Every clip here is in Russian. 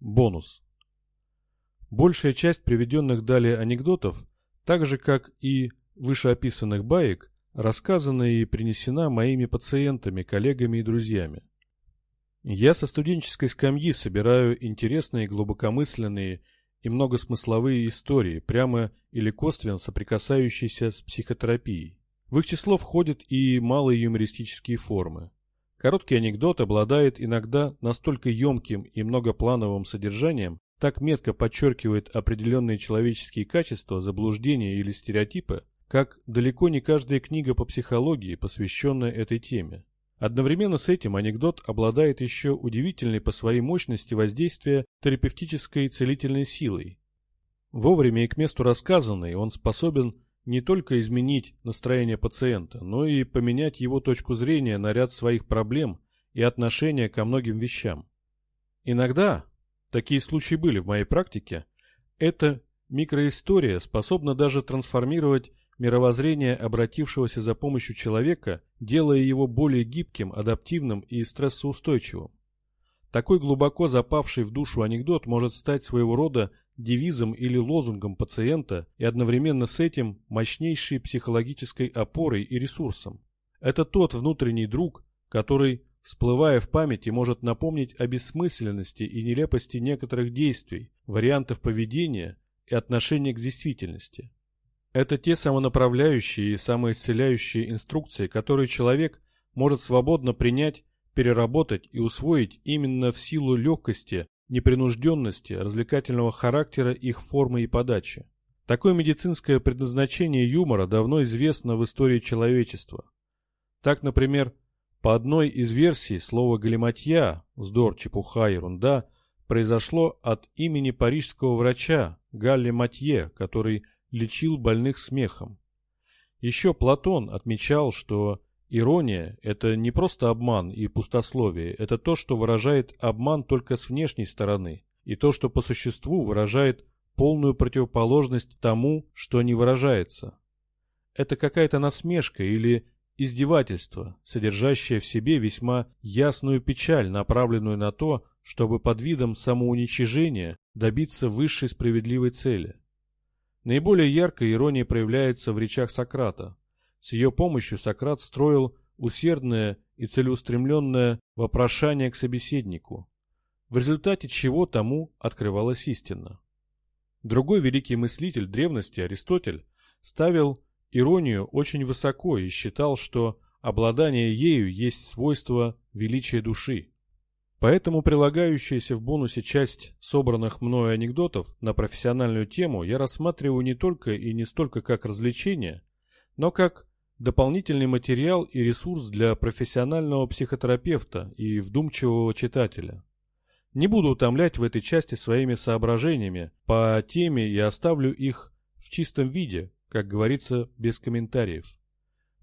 Бонус. Большая часть приведенных далее анекдотов, так же как и вышеописанных баек, рассказана и принесена моими пациентами, коллегами и друзьями. Я со студенческой скамьи собираю интересные, глубокомысленные и многосмысловые истории, прямо или косвенно соприкасающиеся с психотерапией. В их число входят и малые юмористические формы. Короткий анекдот обладает иногда настолько емким и многоплановым содержанием, так метко подчеркивает определенные человеческие качества, заблуждения или стереотипы, как далеко не каждая книга по психологии, посвященная этой теме. Одновременно с этим анекдот обладает еще удивительной по своей мощности воздействия терапевтической целительной силой. Вовремя и к месту рассказанный он способен не только изменить настроение пациента, но и поменять его точку зрения на ряд своих проблем и отношения ко многим вещам. Иногда, такие случаи были в моей практике, эта микроистория способна даже трансформировать мировоззрение обратившегося за помощью человека, делая его более гибким, адаптивным и стрессоустойчивым. Такой глубоко запавший в душу анекдот может стать своего рода девизом или лозунгом пациента и одновременно с этим мощнейшей психологической опорой и ресурсом. Это тот внутренний друг, который, всплывая в памяти, может напомнить о бессмысленности и нелепости некоторых действий, вариантов поведения и отношения к действительности. Это те самонаправляющие и самоисцеляющие инструкции, которые человек может свободно принять, переработать и усвоить именно в силу легкости, непринужденности, развлекательного характера их формы и подачи. Такое медицинское предназначение юмора давно известно в истории человечества. Так, например, по одной из версий слово «галиматья» – вздор, чепуха, ерунда – произошло от имени парижского врача Галли Матье, который – лечил больных смехом. Еще Платон отмечал, что ирония – это не просто обман и пустословие, это то, что выражает обман только с внешней стороны, и то, что по существу выражает полную противоположность тому, что не выражается. Это какая-то насмешка или издевательство, содержащее в себе весьма ясную печаль, направленную на то, чтобы под видом самоуничижения добиться высшей справедливой цели. Наиболее яркая ирония проявляется в речах Сократа. С ее помощью Сократ строил усердное и целеустремленное вопрошание к собеседнику, в результате чего тому открывалась истина. Другой великий мыслитель древности, Аристотель, ставил иронию очень высоко и считал, что обладание ею есть свойство величия души. Поэтому прилагающаяся в бонусе часть собранных мною анекдотов на профессиональную тему я рассматриваю не только и не столько как развлечение, но как дополнительный материал и ресурс для профессионального психотерапевта и вдумчивого читателя. Не буду утомлять в этой части своими соображениями по теме и оставлю их в чистом виде, как говорится, без комментариев.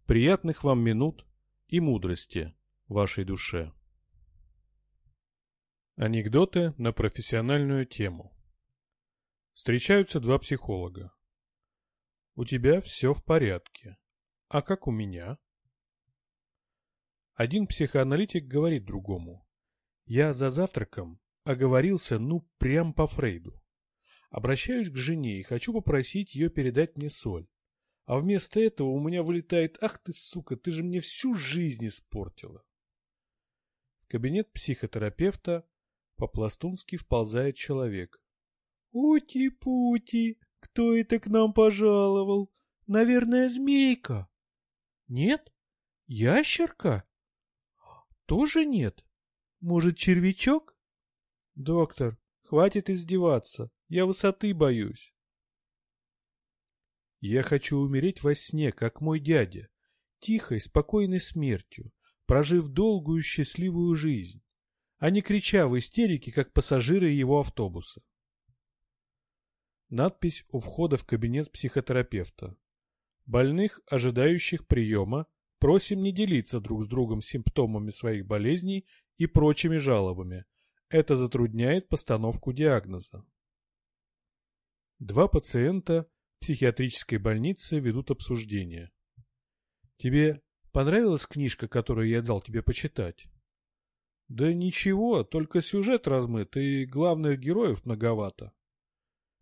Приятных вам минут и мудрости вашей душе. Анекдоты на профессиональную тему. Встречаются два психолога. У тебя все в порядке. А как у меня? Один психоаналитик говорит другому. Я за завтраком оговорился ну прям по Фрейду. Обращаюсь к жене и хочу попросить ее передать мне соль. А вместо этого у меня вылетает «Ах ты, сука, ты же мне всю жизнь испортила!» В кабинет психотерапевта по-пластунски вползает человек. «Ути-пути! Кто это к нам пожаловал? Наверное, змейка?» «Нет? Ящерка?» «Тоже нет? Может, червячок?» «Доктор, хватит издеваться. Я высоты боюсь». «Я хочу умереть во сне, как мой дядя, тихой, спокойной смертью, прожив долгую счастливую жизнь а не крича в истерике, как пассажиры его автобуса. Надпись у входа в кабинет психотерапевта. Больных, ожидающих приема, просим не делиться друг с другом симптомами своих болезней и прочими жалобами. Это затрудняет постановку диагноза. Два пациента психиатрической больнице ведут обсуждение. Тебе понравилась книжка, которую я дал тебе почитать? Да ничего, только сюжет размыт и главных героев многовато.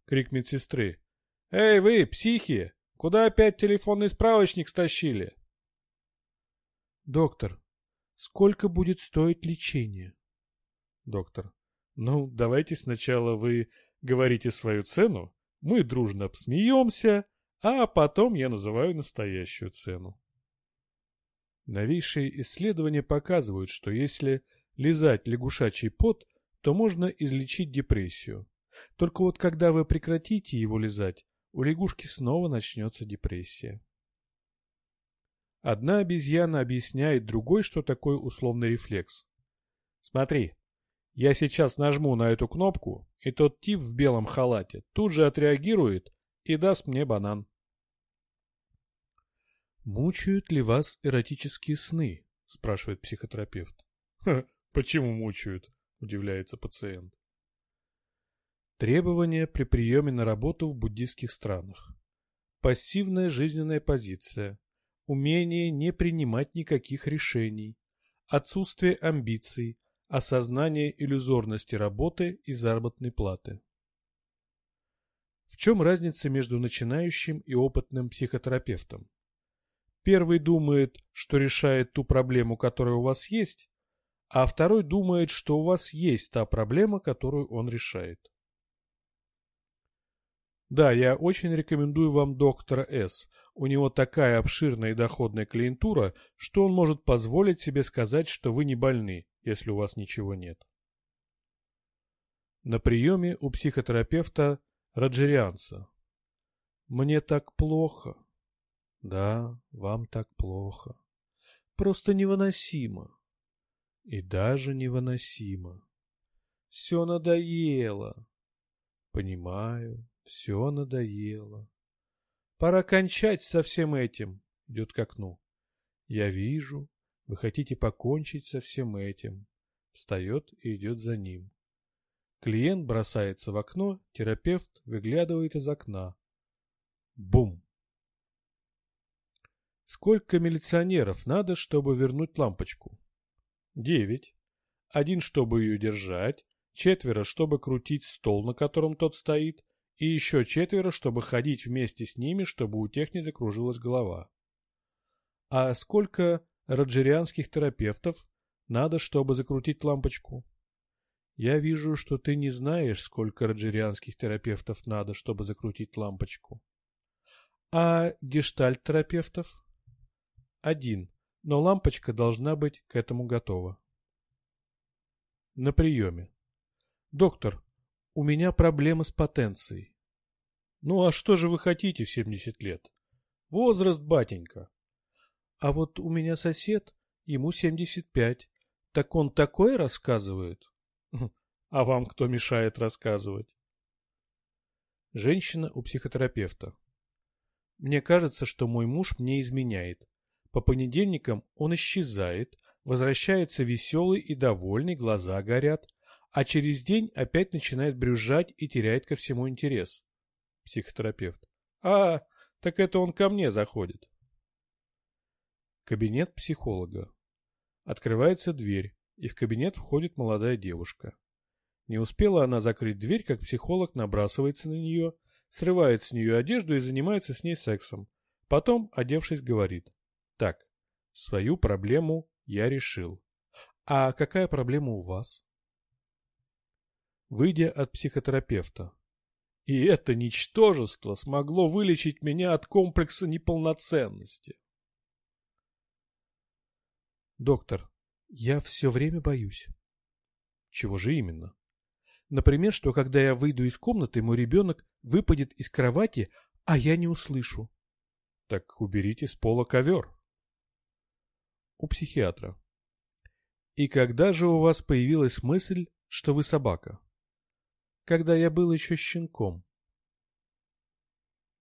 Крик медсестры. «Эй вы, психи! Куда опять телефонный справочник стащили?» «Доктор, сколько будет стоить лечение?» Доктор. «Ну, давайте сначала вы говорите свою цену, мы дружно смеемся, а потом я называю настоящую цену». Новейшие исследования показывают, что если лизать лягушачий пот, то можно излечить депрессию. Только вот когда вы прекратите его лизать, у лягушки снова начнется депрессия. Одна обезьяна объясняет другой, что такое условный рефлекс. Смотри, я сейчас нажму на эту кнопку, и тот тип в белом халате тут же отреагирует и даст мне банан. «Мучают ли вас эротические сны?» – спрашивает психотерапевт. «Почему мучают?» – удивляется пациент. Требования при приеме на работу в буддийских странах. Пассивная жизненная позиция. Умение не принимать никаких решений. Отсутствие амбиций. Осознание иллюзорности работы и заработной платы. В чем разница между начинающим и опытным психотерапевтом? Первый думает, что решает ту проблему, которая у вас есть, а второй думает, что у вас есть та проблема, которую он решает. Да, я очень рекомендую вам доктора С. У него такая обширная и доходная клиентура, что он может позволить себе сказать, что вы не больны, если у вас ничего нет. На приеме у психотерапевта Раджерианца. Мне так плохо. Да, вам так плохо. Просто невыносимо. И даже невыносимо. Все надоело. Понимаю, все надоело. Пора кончать со всем этим. Идет к окну. Я вижу, вы хотите покончить со всем этим. Встает и идет за ним. Клиент бросается в окно, терапевт выглядывает из окна. Бум! Сколько милиционеров надо, чтобы вернуть лампочку? Девять. Один, чтобы ее держать, четверо, чтобы крутить стол, на котором тот стоит, и еще четверо, чтобы ходить вместе с ними, чтобы у тех не закружилась голова. А сколько роджерианских терапевтов надо, чтобы закрутить лампочку? Я вижу, что ты не знаешь, сколько роджерианских терапевтов надо, чтобы закрутить лампочку. А гештальт-терапевтов? Один, но лампочка должна быть к этому готова. На приеме. Доктор, у меня проблемы с потенцией. Ну а что же вы хотите в 70 лет? Возраст, батенька. А вот у меня сосед, ему 75. Так он такое рассказывает? А вам кто мешает рассказывать? Женщина у психотерапевта. Мне кажется, что мой муж мне изменяет. По понедельникам он исчезает, возвращается веселый и довольный, глаза горят, а через день опять начинает брюзжать и теряет ко всему интерес. Психотерапевт. А, так это он ко мне заходит. Кабинет психолога. Открывается дверь, и в кабинет входит молодая девушка. Не успела она закрыть дверь, как психолог набрасывается на нее, срывает с нее одежду и занимается с ней сексом. Потом, одевшись, говорит. Так, свою проблему я решил. А какая проблема у вас? Выйдя от психотерапевта, и это ничтожество смогло вылечить меня от комплекса неполноценности. Доктор, я все время боюсь. Чего же именно? Например, что когда я выйду из комнаты, мой ребенок выпадет из кровати, а я не услышу. Так уберите с пола ковер. У психиатра. И когда же у вас появилась мысль, что вы собака? Когда я был еще щенком.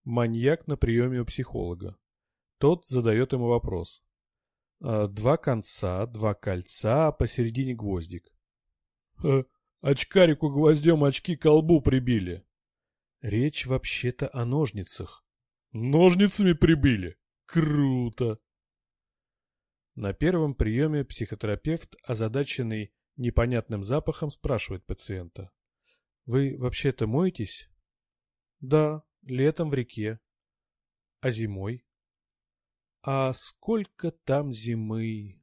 Маньяк на приеме у психолога. Тот задает ему вопрос. «А, два конца, два кольца, а посередине гвоздик. Очкарику гвоздем очки колбу прибили. Речь вообще-то о ножницах. Ножницами прибили? Круто! На первом приеме психотерапевт, озадаченный Непонятным запахом спрашивает пациента. Вы вообще-то моетесь? Да, летом в реке. А зимой? А сколько там зимы?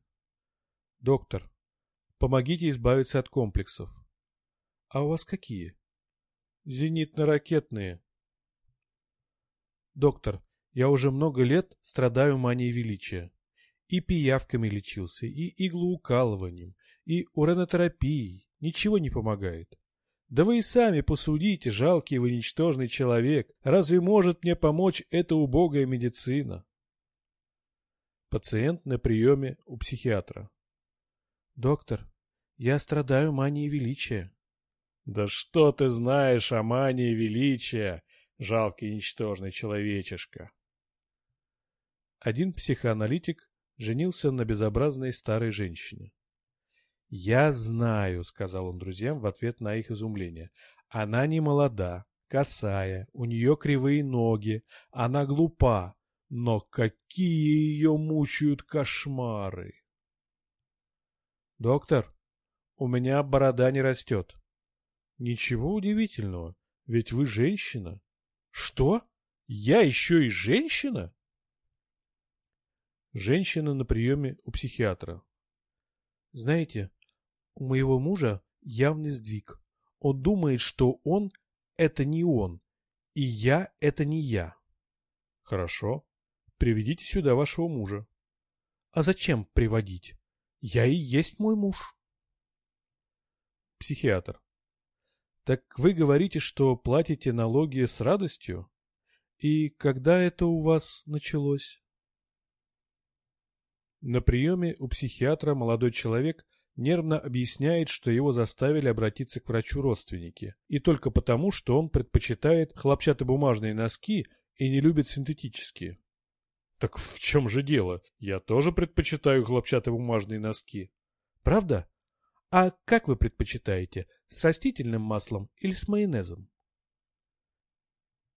Доктор, помогите избавиться от комплексов. А у вас какие? Зенитно-ракетные. Доктор, я уже много лет страдаю манией величия. И пиявками лечился, и иглоукалыванием, и уранотерапией. Ничего не помогает. Да вы и сами посудите, жалкий вы ничтожный человек. Разве может мне помочь эта убогая медицина? Пациент на приеме у психиатра. Доктор, я страдаю манией величия. Да что ты знаешь о мании величия, жалкий ничтожный человечишка? Один психоаналитик женился на безобразной старой женщине. «Я знаю», — сказал он друзьям в ответ на их изумление. «Она не молода, косая, у нее кривые ноги, она глупа, но какие ее мучают кошмары!» «Доктор, у меня борода не растет». «Ничего удивительного, ведь вы женщина». «Что? Я еще и женщина?» Женщина на приеме у психиатра. Знаете, у моего мужа явный сдвиг. Он думает, что он — это не он, и я — это не я. Хорошо. Приведите сюда вашего мужа. А зачем приводить? Я и есть мой муж. Психиатр. Так вы говорите, что платите налоги с радостью? И когда это у вас началось? На приеме у психиатра молодой человек нервно объясняет, что его заставили обратиться к врачу родственники, и только потому, что он предпочитает хлопчатобумажные носки и не любит синтетические. Так в чем же дело? Я тоже предпочитаю хлопчатобумажные носки. Правда? А как вы предпочитаете, с растительным маслом или с майонезом?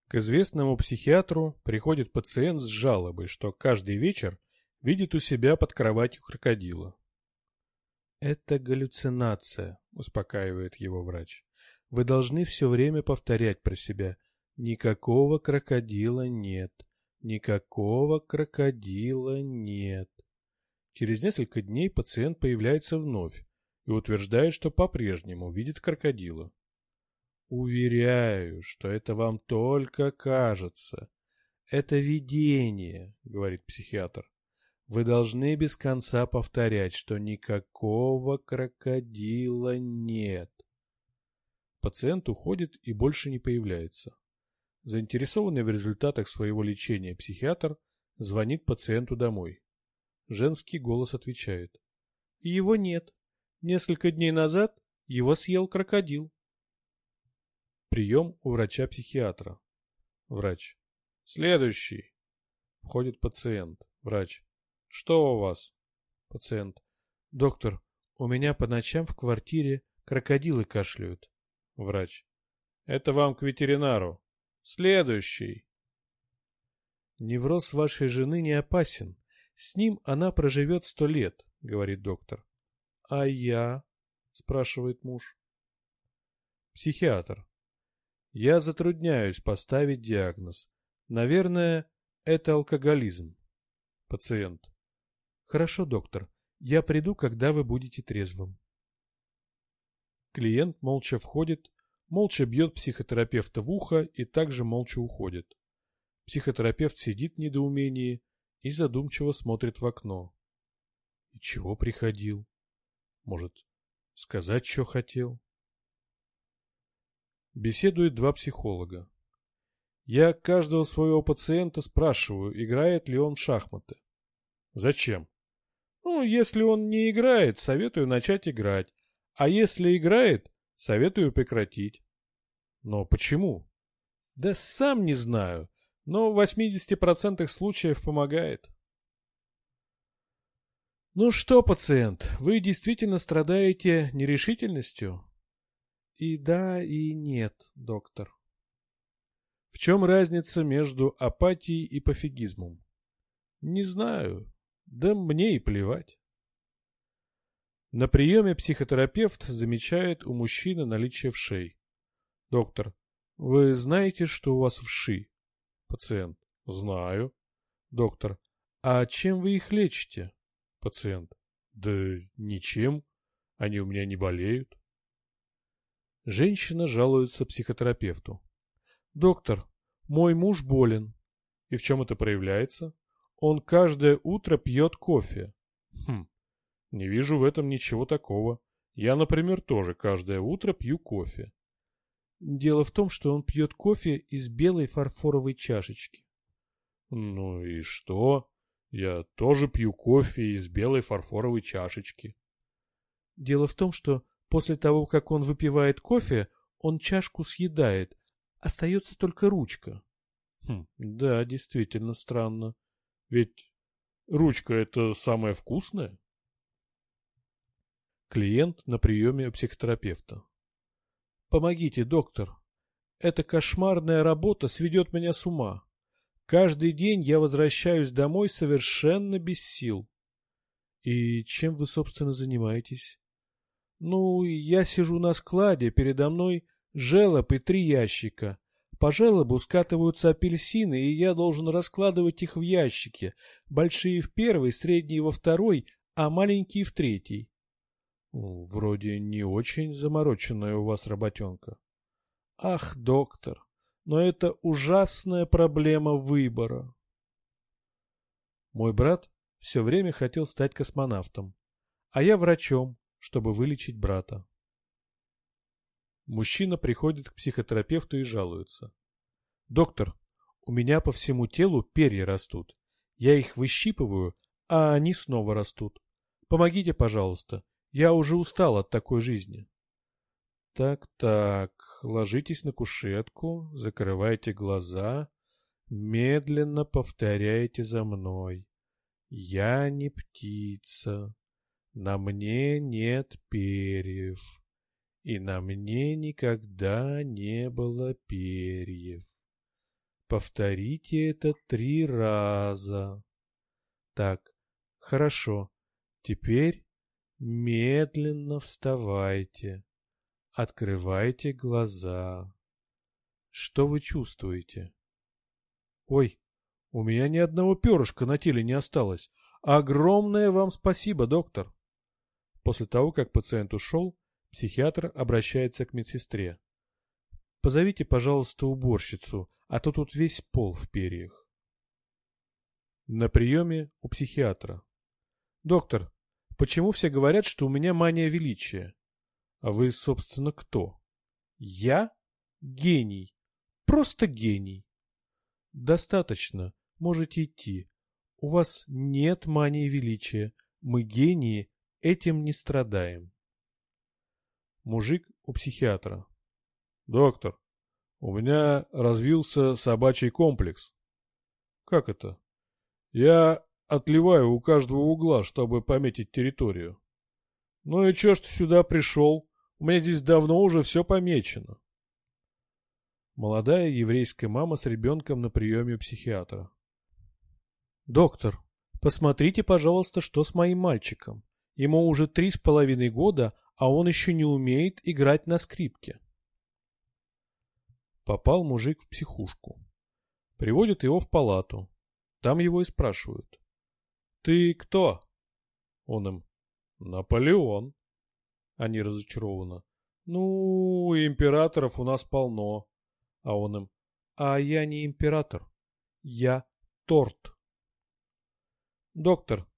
К известному психиатру приходит пациент с жалобой, что каждый вечер видит у себя под кроватью крокодила. «Это галлюцинация», — успокаивает его врач. «Вы должны все время повторять про себя. Никакого крокодила нет. Никакого крокодила нет». Через несколько дней пациент появляется вновь и утверждает, что по-прежнему видит крокодила. «Уверяю, что это вам только кажется. Это видение», — говорит психиатр. Вы должны без конца повторять, что никакого крокодила нет. Пациент уходит и больше не появляется. Заинтересованный в результатах своего лечения психиатр звонит пациенту домой. Женский голос отвечает. Его нет. Несколько дней назад его съел крокодил. Прием у врача-психиатра. Врач. Следующий. Входит пациент. Врач. Что у вас? Пациент. Доктор, у меня по ночам в квартире крокодилы кашляют. Врач. Это вам к ветеринару. Следующий. Невроз вашей жены не опасен. С ним она проживет сто лет, говорит доктор. А я? спрашивает муж. Психиатр. Я затрудняюсь поставить диагноз. Наверное, это алкоголизм. Пациент. Хорошо, доктор. Я приду, когда вы будете трезвым. Клиент молча входит, молча бьет психотерапевта в ухо и также молча уходит. Психотерапевт сидит в недоумении и задумчиво смотрит в окно. И чего приходил? Может, сказать, что хотел? Беседуют два психолога. Я каждого своего пациента спрашиваю, играет ли он в шахматы. Зачем? Ну, если он не играет, советую начать играть. А если играет, советую прекратить. Но почему? Да сам не знаю, но в 80% случаев помогает. Ну что, пациент, вы действительно страдаете нерешительностью? И да, и нет, доктор. В чем разница между апатией и пофигизмом? Не знаю, да мне и плевать. На приеме психотерапевт замечает у мужчины наличие вшей. Доктор, вы знаете, что у вас вши? Пациент. Знаю. Доктор. А чем вы их лечите? Пациент. Да ничем. Они у меня не болеют. Женщина жалуется психотерапевту. Доктор, мой муж болен. И в чем это проявляется? Он каждое утро пьет кофе. Хм, не вижу в этом ничего такого. Я, например, тоже каждое утро пью кофе. Дело в том, что он пьет кофе из белой фарфоровой чашечки. Ну и что? Я тоже пью кофе из белой фарфоровой чашечки. Дело в том, что после того, как он выпивает кофе, он чашку съедает, остается только ручка. Хм, да, действительно странно. Ведь ручка это самое вкусное. Клиент на приеме у психотерапевта. Помогите, доктор. Эта кошмарная работа сведет меня с ума. Каждый день я возвращаюсь домой совершенно без сил. И чем вы, собственно, занимаетесь? Ну, я сижу на складе, передо мной желоб и три ящика. По желобу скатываются апельсины, и я должен раскладывать их в ящики. Большие в первый, средние во второй, а маленькие в третий. Вроде не очень замороченная у вас работенка. Ах, доктор, но это ужасная проблема выбора. Мой брат все время хотел стать космонавтом, а я врачом, чтобы вылечить брата. Мужчина приходит к психотерапевту и жалуется. «Доктор, у меня по всему телу перья растут. Я их выщипываю, а они снова растут. Помогите, пожалуйста, я уже устал от такой жизни. Так-так, ложитесь на кушетку, закрывайте глаза, медленно повторяйте за мной. Я не птица, на мне нет перьев, и на мне никогда не было перьев. Повторите это три раза. Так, хорошо. Теперь Медленно вставайте. Открывайте глаза. Что вы чувствуете? Ой, у меня ни одного перышка на теле не осталось. Огромное вам спасибо, доктор. После того, как пациент ушел, психиатр обращается к медсестре. Позовите, пожалуйста, уборщицу, а то тут весь пол в перьях. На приеме у психиатра. Доктор, Почему все говорят, что у меня мания величия? А вы, собственно, кто? Я гений. Просто гений. Достаточно. Можете идти. У вас нет мании величия. Мы гении, этим не страдаем. Мужик у психиатра. Доктор, у меня развился собачий комплекс. Как это? Я отливаю у каждого угла, чтобы пометить территорию. Ну и чё ж ты сюда пришел? У меня здесь давно уже все помечено. Молодая еврейская мама с ребенком на приеме у психиатра. Доктор, посмотрите, пожалуйста, что с моим мальчиком. Ему уже три с половиной года, а он еще не умеет играть на скрипке. Попал мужик в психушку. Приводят его в палату. Там его и спрашивают. «Ты кто?» Он им. «Наполеон». Они разочарованно. «Ну, императоров у нас полно». А он им. «А я не император. Я торт». «Доктор,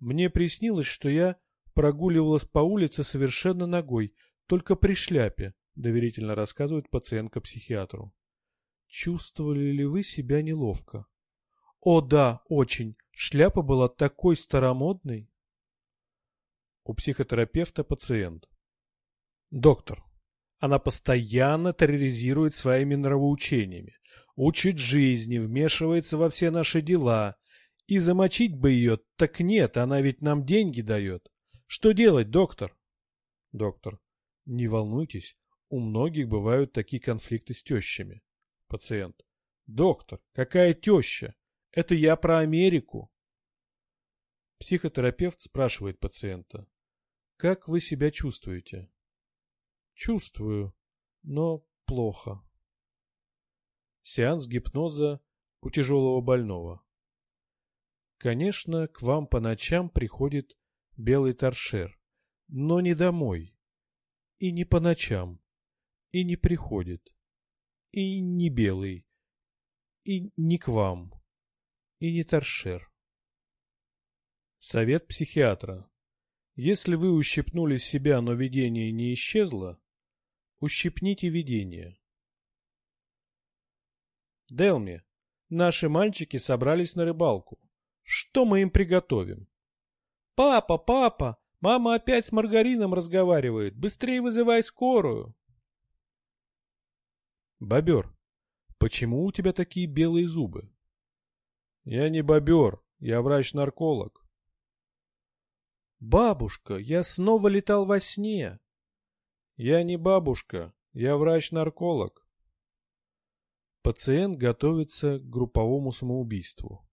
мне приснилось, что я прогуливалась по улице совершенно ногой, только при шляпе», доверительно рассказывает пациентка психиатру. «Чувствовали ли вы себя неловко?» «О да, очень. Шляпа была такой старомодной. У психотерапевта пациент. Доктор, она постоянно терроризирует своими нравоучениями, учит жизни, вмешивается во все наши дела. И замочить бы ее, так нет, она ведь нам деньги дает. Что делать, доктор? Доктор, не волнуйтесь, у многих бывают такие конфликты с тещами. Пациент. Доктор, какая теща? Это я про Америку. Психотерапевт спрашивает пациента. Как вы себя чувствуете? Чувствую, но плохо. Сеанс гипноза у тяжелого больного. Конечно, к вам по ночам приходит белый торшер, но не домой. И не по ночам. И не приходит. И не белый. И не к вам. И не торшер. Совет психиатра. Если вы ущипнули себя, но видение не исчезло, ущипните видение. Делми, наши мальчики собрались на рыбалку. Что мы им приготовим? Папа, папа, мама опять с маргарином разговаривает. Быстрее вызывай скорую. Бобер, почему у тебя такие белые зубы? Я не бобер, я врач-нарколог. «Бабушка, я снова летал во сне!» «Я не бабушка, я врач-нарколог». Пациент готовится к групповому самоубийству.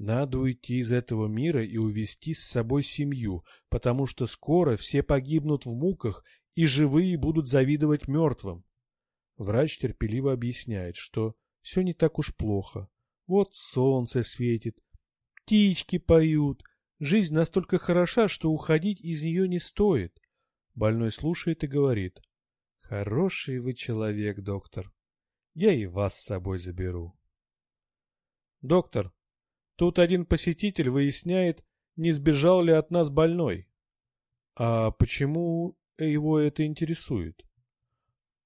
Надо уйти из этого мира и увести с собой семью, потому что скоро все погибнут в муках, и живые будут завидовать мертвым. Врач терпеливо объясняет, что все не так уж плохо. Вот солнце светит, птички поют, Жизнь настолько хороша, что уходить из нее не стоит. Больной слушает и говорит. Хороший вы человек, доктор. Я и вас с собой заберу. Доктор, тут один посетитель выясняет, не сбежал ли от нас больной. А почему его это интересует?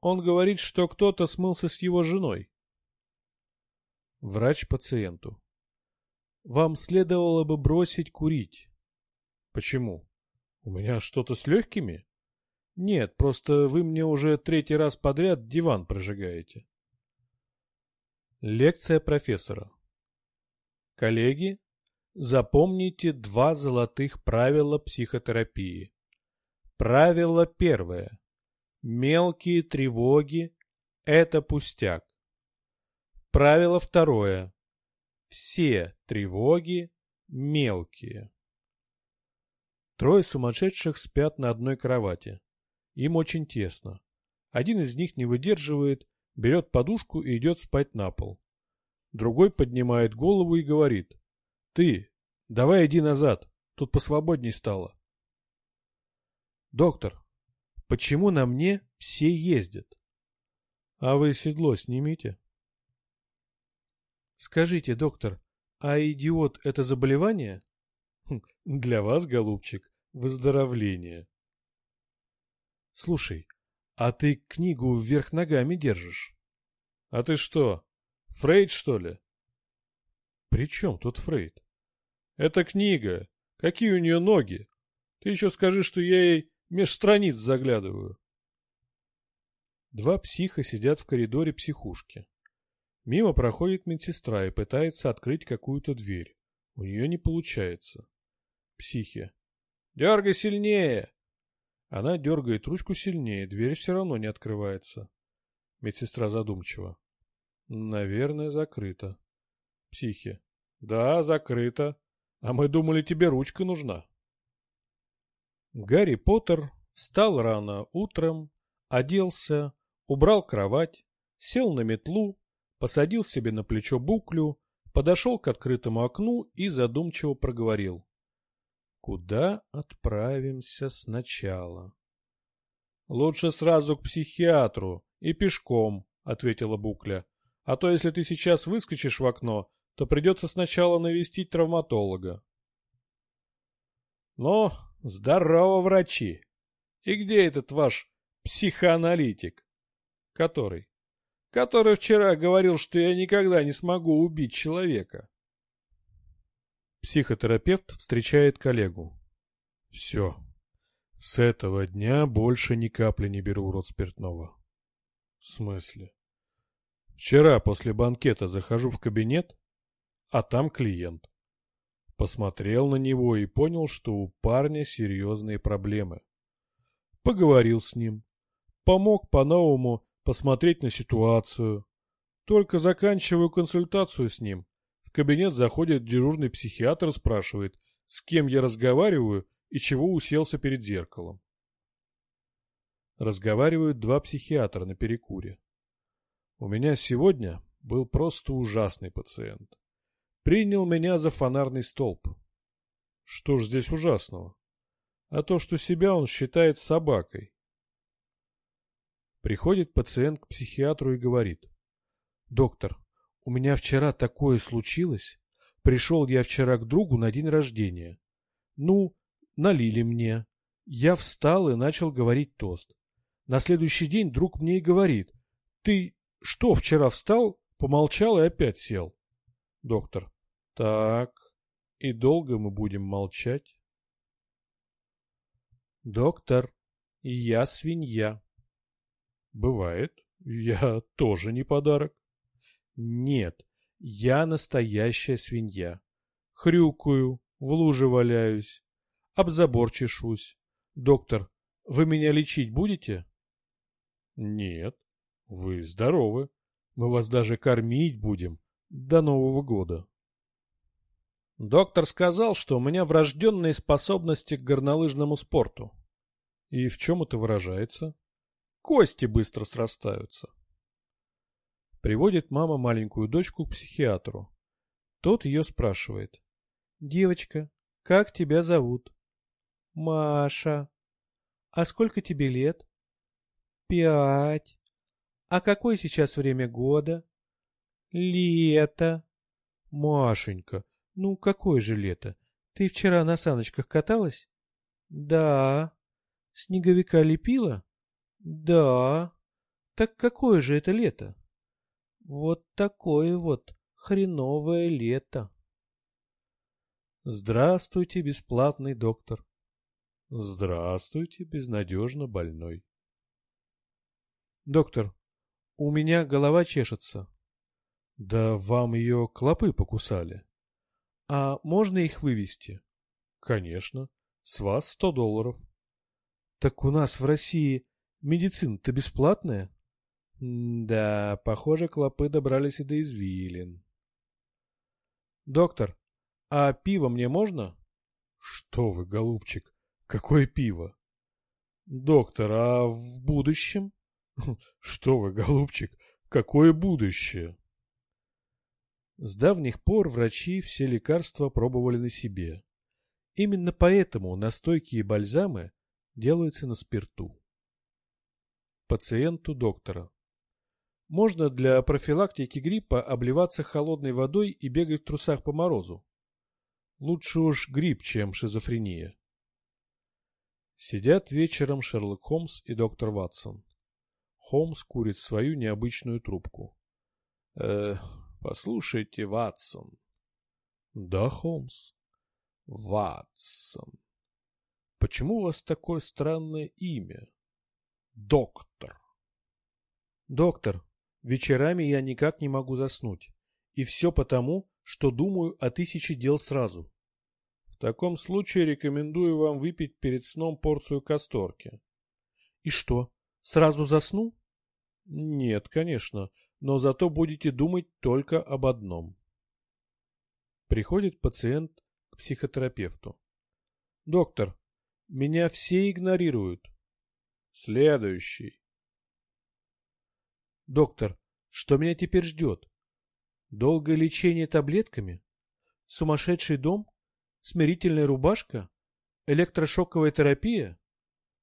Он говорит, что кто-то смылся с его женой. Врач пациенту. Вам следовало бы бросить курить. Почему? У меня что-то с легкими? Нет, просто вы мне уже третий раз подряд диван прожигаете. Лекция профессора. Коллеги, запомните два золотых правила психотерапии. Правило первое. Мелкие тревоги – это пустяк. Правило второе. Все тревоги мелкие. Трое сумасшедших спят на одной кровати. Им очень тесно. Один из них не выдерживает, берет подушку и идет спать на пол. Другой поднимает голову и говорит. «Ты, давай иди назад, тут посвободней стало». «Доктор, почему на мне все ездят?» «А вы седло снимите». Скажите, доктор, а идиот – это заболевание? Хм, для вас, голубчик, выздоровление. Слушай, а ты книгу вверх ногами держишь? А ты что, Фрейд, что ли? При чем тут Фрейд? Это книга. Какие у нее ноги? Ты еще скажи, что я ей меж страниц заглядываю. Два психа сидят в коридоре психушки. Мимо проходит медсестра и пытается открыть какую-то дверь. У нее не получается. Психи. «Дергай сильнее!» Она дергает ручку сильнее, дверь все равно не открывается. Медсестра задумчиво. «Наверное, закрыто». Психи. «Да, закрыто. А мы думали, тебе ручка нужна». Гарри Поттер встал рано утром, оделся, убрал кровать, сел на метлу, посадил себе на плечо буклю, подошел к открытому окну и задумчиво проговорил. «Куда отправимся сначала?» «Лучше сразу к психиатру и пешком», — ответила Букля. «А то, если ты сейчас выскочишь в окно, то придется сначала навестить травматолога». «Ну, здорово, врачи! И где этот ваш психоаналитик?» «Который?» который вчера говорил, что я никогда не смогу убить человека. Психотерапевт встречает коллегу. Все. С этого дня больше ни капли не беру рот спиртного. В смысле? Вчера после банкета захожу в кабинет, а там клиент. Посмотрел на него и понял, что у парня серьезные проблемы. Поговорил с ним. Помог по-новому посмотреть на ситуацию. Только заканчиваю консультацию с ним. В кабинет заходит дежурный психиатр, спрашивает, с кем я разговариваю и чего уселся перед зеркалом. Разговаривают два психиатра на перекуре. У меня сегодня был просто ужасный пациент. Принял меня за фонарный столб. Что ж здесь ужасного? А то, что себя он считает собакой. Приходит пациент к психиатру и говорит. «Доктор, у меня вчера такое случилось. Пришел я вчера к другу на день рождения. Ну, налили мне. Я встал и начал говорить тост. На следующий день друг мне и говорит. Ты что, вчера встал, помолчал и опять сел? Доктор. Так, и долго мы будем молчать? Доктор, я свинья. Бывает. Я тоже не подарок. Нет, я настоящая свинья. Хрюкаю, в луже валяюсь, об забор чешусь. Доктор, вы меня лечить будете? Нет, вы здоровы. Мы вас даже кормить будем до Нового года. Доктор сказал, что у меня врожденные способности к горнолыжному спорту. И в чем это выражается? Кости быстро срастаются. Приводит мама маленькую дочку к психиатру. Тот ее спрашивает. «Девочка, как тебя зовут?» «Маша». «А сколько тебе лет?» «Пять». «А какое сейчас время года?» «Лето». «Машенька, ну какое же лето? Ты вчера на саночках каталась?» «Да». «Снеговика лепила?» «Да». «Так какое же это лето?» Вот такое вот хреновое лето. Здравствуйте, бесплатный доктор. Здравствуйте, безнадежно больной. Доктор, у меня голова чешется. Да вам ее клопы покусали. А можно их вывести? Конечно. С вас сто долларов. Так у нас в России медицина-то бесплатная? Да, похоже, клопы добрались и до извилин. Доктор, а пиво мне можно? Что вы, голубчик, какое пиво? Доктор, а в будущем? Что вы, голубчик, какое будущее? С давних пор врачи все лекарства пробовали на себе. Именно поэтому настойки и бальзамы делаются на спирту. Пациенту доктора. Можно для профилактики гриппа обливаться холодной водой и бегать в трусах по морозу. Лучше уж грипп, чем шизофрения. Сидят вечером Шерлок Холмс и доктор Ватсон. Холмс курит свою необычную трубку. «Э, послушайте, Ватсон». «Да, Холмс». «Ватсон. Почему у вас такое странное имя?» «Доктор». «Доктор, Вечерами я никак не могу заснуть. И все потому, что думаю о тысяче дел сразу. В таком случае рекомендую вам выпить перед сном порцию касторки. И что, сразу засну? Нет, конечно, но зато будете думать только об одном. Приходит пациент к психотерапевту. Доктор, меня все игнорируют. Следующий. Доктор, что меня теперь ждет? Долгое лечение таблетками? Сумасшедший дом? Смирительная рубашка? Электрошоковая терапия?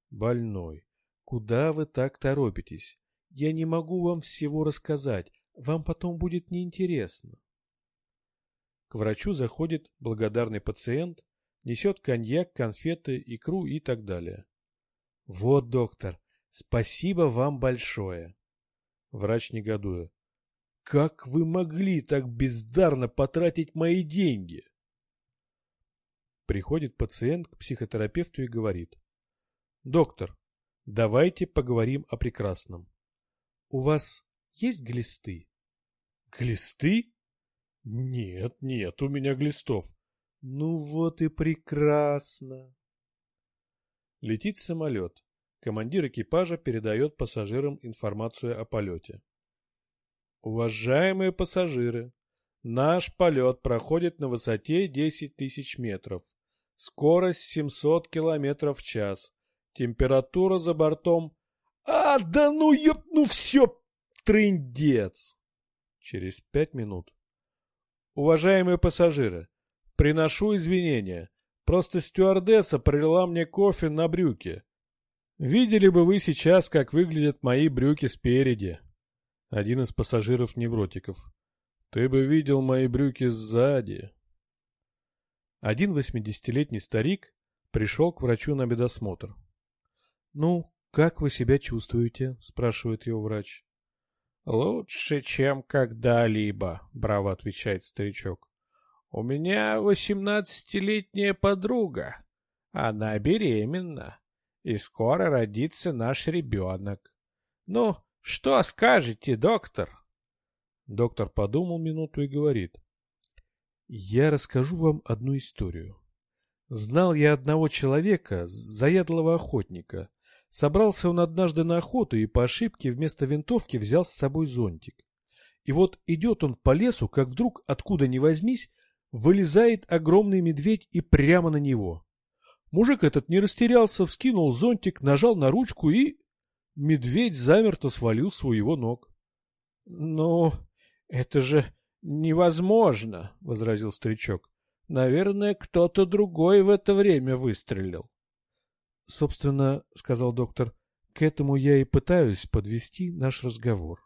Больной, куда вы так торопитесь? Я не могу вам всего рассказать, вам потом будет неинтересно. К врачу заходит благодарный пациент, несет коньяк, конфеты, икру и так далее. Вот, доктор, спасибо вам большое. Врач негодуя. «Как вы могли так бездарно потратить мои деньги?» Приходит пациент к психотерапевту и говорит. «Доктор, давайте поговорим о прекрасном. У вас есть глисты?» «Глисты? Нет, нет, у меня глистов». «Ну вот и прекрасно!» Летит самолет. Командир экипажа передает пассажирам информацию о полете. Уважаемые пассажиры, наш полет проходит на высоте 10 тысяч метров. Скорость 700 километров в час. Температура за бортом... А, да ну еб, ну все, трындец! Через пять минут. Уважаемые пассажиры, приношу извинения. Просто стюардесса пролила мне кофе на брюки. Видели бы вы сейчас, как выглядят мои брюки спереди. Один из пассажиров-невротиков. Ты бы видел мои брюки сзади. Один восьмидесятилетний старик пришел к врачу на медосмотр. «Ну, как вы себя чувствуете?» – спрашивает его врач. «Лучше, чем когда-либо», — браво отвечает старичок. «У меня восемнадцатилетняя подруга. Она беременна, и скоро родится наш ребенок. Ну, что скажете, доктор?» Доктор подумал минуту и говорит. «Я расскажу вам одну историю. Знал я одного человека, заядлого охотника, Собрался он однажды на охоту и по ошибке вместо винтовки взял с собой зонтик. И вот идет он по лесу, как вдруг, откуда ни возьмись, вылезает огромный медведь и прямо на него. Мужик этот не растерялся, вскинул зонтик, нажал на ручку и... Медведь замерто свалился у его ног. — Ну, это же невозможно, — возразил старичок. — Наверное, кто-то другой в это время выстрелил. Собственно, сказал доктор, к этому я и пытаюсь подвести наш разговор.